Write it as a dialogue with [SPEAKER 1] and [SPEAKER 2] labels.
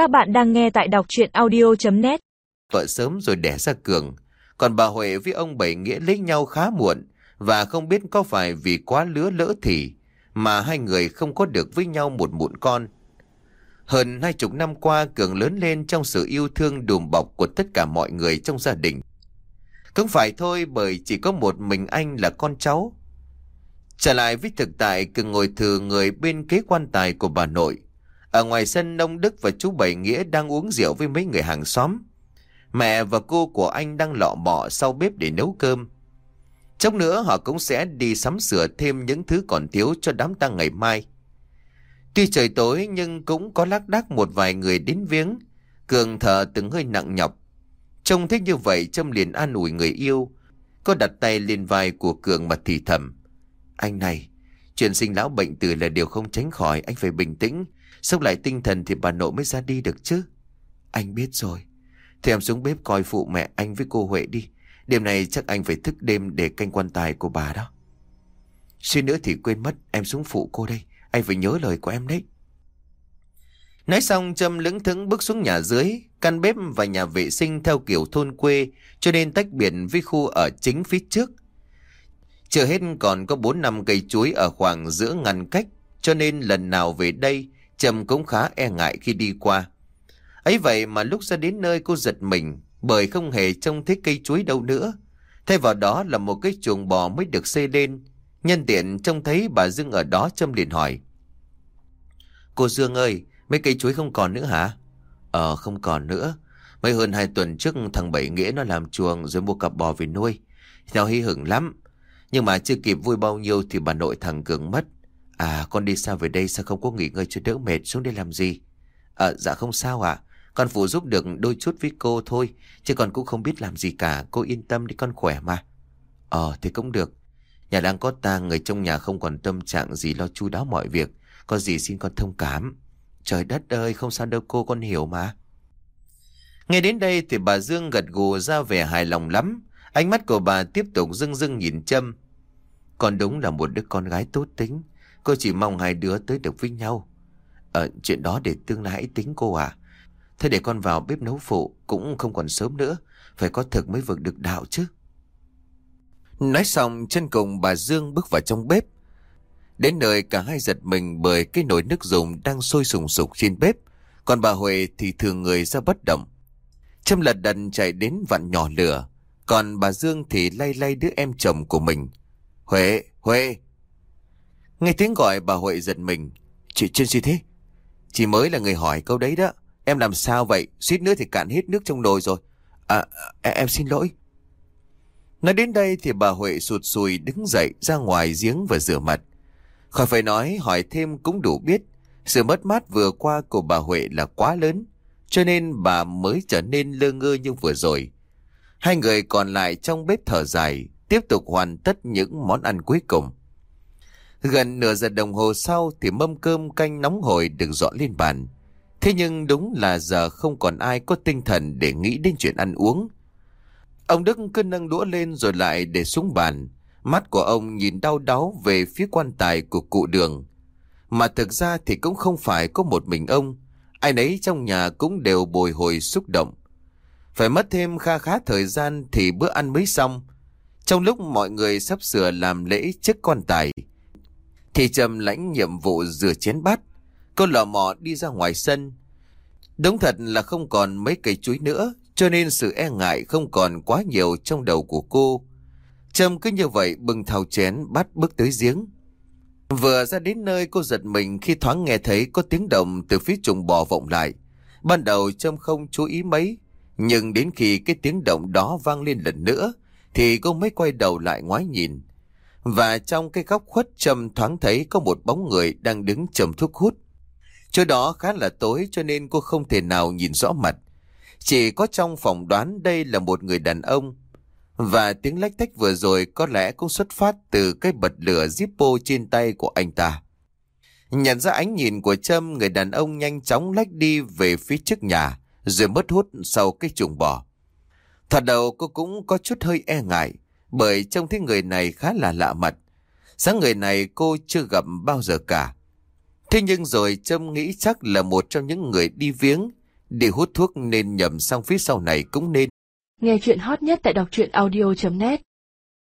[SPEAKER 1] Các bạn đang nghe tại đọc chuyện audio.net
[SPEAKER 2] Vợ sớm rồi đẻ ra Cường. Còn bà Huệ với ông Bảy Nghĩa lấy nhau khá muộn và không biết có phải vì quá lứa lỡ thì mà hai người không có được với nhau một muộn con. Hơn hai chục năm qua, Cường lớn lên trong sự yêu thương đùm bọc của tất cả mọi người trong gia đình. Cũng phải thôi, bởi chỉ có một mình anh là con cháu. Trở lại với thực tại, Cường ngồi thừa người bên kế quan tài của bà nội. Ở ngoài sân ông Đức và chú Bảy Nghĩa đang uống rượu với mấy người hàng xóm. Mẹ và cô của anh đang lọ mọ sau bếp để nấu cơm. Chốc nữa họ cũng sẽ đi sắm sửa thêm những thứ còn thiếu cho đám tang ngày mai. Tuy trời tối nhưng cũng có lác đác một vài người đến viếng. Cường thở từng hơi nặng nhọc. Trông thích như vậy Trâm liền an ủi người yêu. Có đặt tay lên vai của Cường mà thì thầm. Anh này, chuyện sinh lão bệnh tử là điều không tránh khỏi. Anh phải bình tĩnh. Sốc lại tinh thần thì bà nội mới ra đi được chứ. Anh biết rồi. Thì em xuống bếp coi phụ mẹ anh với cô Huệ đi. Đêm này chắc anh phải thức đêm để canh quan tài của bà đó. Suy nữa thì quên mất em xuống phụ cô đây. Anh phải nhớ lời của em đấy. Nói xong Trâm lững thững bước xuống nhà dưới, căn bếp và nhà vệ sinh theo kiểu thôn quê, cho nên tách biệt với khu ở chính phía trước. Chưa hết còn có 4 năm cây chuối ở khoảng giữa ngăn cách, cho nên lần nào về đây, trầm cũng khá e ngại khi đi qua. ấy vậy mà lúc ra đến nơi cô giật mình, bởi không hề trông thấy cây chuối đâu nữa. Thay vào đó là một cái chuồng bò mới được xây lên. Nhân tiện trông thấy bà Dương ở đó châm liền hỏi. Cô Dương ơi, mấy cây chuối không còn nữa hả? Ờ, không còn nữa. Mấy hơn hai tuần trước thằng Bảy Nghĩa nó làm chuồng rồi mua cặp bò về nuôi. Theo hy hửng lắm. Nhưng mà chưa kịp vui bao nhiêu thì bà nội thằng Cường mất. À, con đi sao về đây sao không có nghỉ ngơi cho đỡ mệt xuống đây làm gì? À, dạ không sao ạ. Con phụ giúp được đôi chút với cô thôi. Chứ con cũng không biết làm gì cả. Cô yên tâm đi con khỏe mà. Ờ, thì cũng được. Nhà đang có tang người trong nhà không còn tâm trạng gì lo chu đáo mọi việc. Có gì xin con thông cảm. Trời đất ơi, không sao đâu cô, con hiểu mà. Nghe đến đây thì bà Dương gật gù ra vẻ hài lòng lắm. Ánh mắt của bà tiếp tục dưng dưng nhìn Trâm. Con đúng là một đứa con gái tốt tính. Cô chỉ mong hai đứa tới được với nhau. Ờ, chuyện đó để tương lai tính cô à. Thế để con vào bếp nấu phụ cũng không còn sớm nữa. Phải có thực mới vượt được đạo chứ. Nói xong chân cùng bà Dương bước vào trong bếp. Đến nơi cả hai giật mình bởi cái nồi nước dùng đang sôi sùng sục trên bếp. Còn bà Huệ thì thường người ra bất động. Trâm lật đần chạy đến vặn nhỏ lửa. Còn bà Dương thì lay lay đứa em chồng của mình. Huệ, Huệ. Nghe tiếng gọi bà Huệ giật mình. Chị chuyện gì thế? Chị mới là người hỏi câu đấy đó. Em làm sao vậy? Suýt nữa thì cạn hết nước trong nồi rồi. À, à em xin lỗi. Nói đến đây thì bà Huệ sụt sùi đứng dậy ra ngoài giếng và rửa mặt. Khỏi phải nói hỏi thêm cũng đủ biết. Sự mất mát vừa qua của bà Huệ là quá lớn. Cho nên bà mới trở nên lơ ngơ như vừa rồi. Hai người còn lại trong bếp thở dài, tiếp tục hoàn tất những món ăn cuối cùng. Gần nửa giờ đồng hồ sau thì mâm cơm canh nóng hổi được dọn lên bàn. Thế nhưng đúng là giờ không còn ai có tinh thần để nghĩ đến chuyện ăn uống. Ông Đức cứ nâng đũa lên rồi lại để xuống bàn. Mắt của ông nhìn đau đáu về phía quan tài của cụ đường. Mà thực ra thì cũng không phải có một mình ông. Ai nấy trong nhà cũng đều bồi hồi xúc động. Phải mất thêm kha khá thời gian thì bữa ăn mới xong. Trong lúc mọi người sắp sửa làm lễ trước quan tài, thì Trầm lãnh nhiệm vụ rửa chén bát. Cô lò mò đi ra ngoài sân. Đúng thật là không còn mấy cây chuối nữa, cho nên sự e ngại không còn quá nhiều trong đầu của cô. trầm cứ như vậy bưng thao chén bắt bước tới giếng. Vừa ra đến nơi cô giật mình khi thoáng nghe thấy có tiếng động từ phía trùng bò vọng lại. Ban đầu Trâm không chú ý mấy, nhưng đến khi cái tiếng động đó vang lên lần nữa, thì cô mới quay đầu lại ngoái nhìn. Và trong cái góc khuất trầm thoáng thấy có một bóng người đang đứng chầm thuốc hút. Chỗ đó khá là tối cho nên cô không thể nào nhìn rõ mặt. Chỉ có trong phòng đoán đây là một người đàn ông. Và tiếng lách tách vừa rồi có lẽ cũng xuất phát từ cái bật lửa Zippo trên tay của anh ta. Nhận ra ánh nhìn của Trâm, người đàn ông nhanh chóng lách đi về phía trước nhà, rồi mất hút sau cái chuồng bò. Thật đầu cô cũng có chút hơi e ngại, bởi trông thấy người này khá là lạ mặt. Sáng người này cô chưa gặp bao giờ cả. Thế nhưng rồi Trâm nghĩ chắc là một trong những người đi viếng, Đi hút thuốc nên nhầm sang phía sau này cũng nên.
[SPEAKER 3] Nghe chuyện hot nhất tại đọc truyện audio.net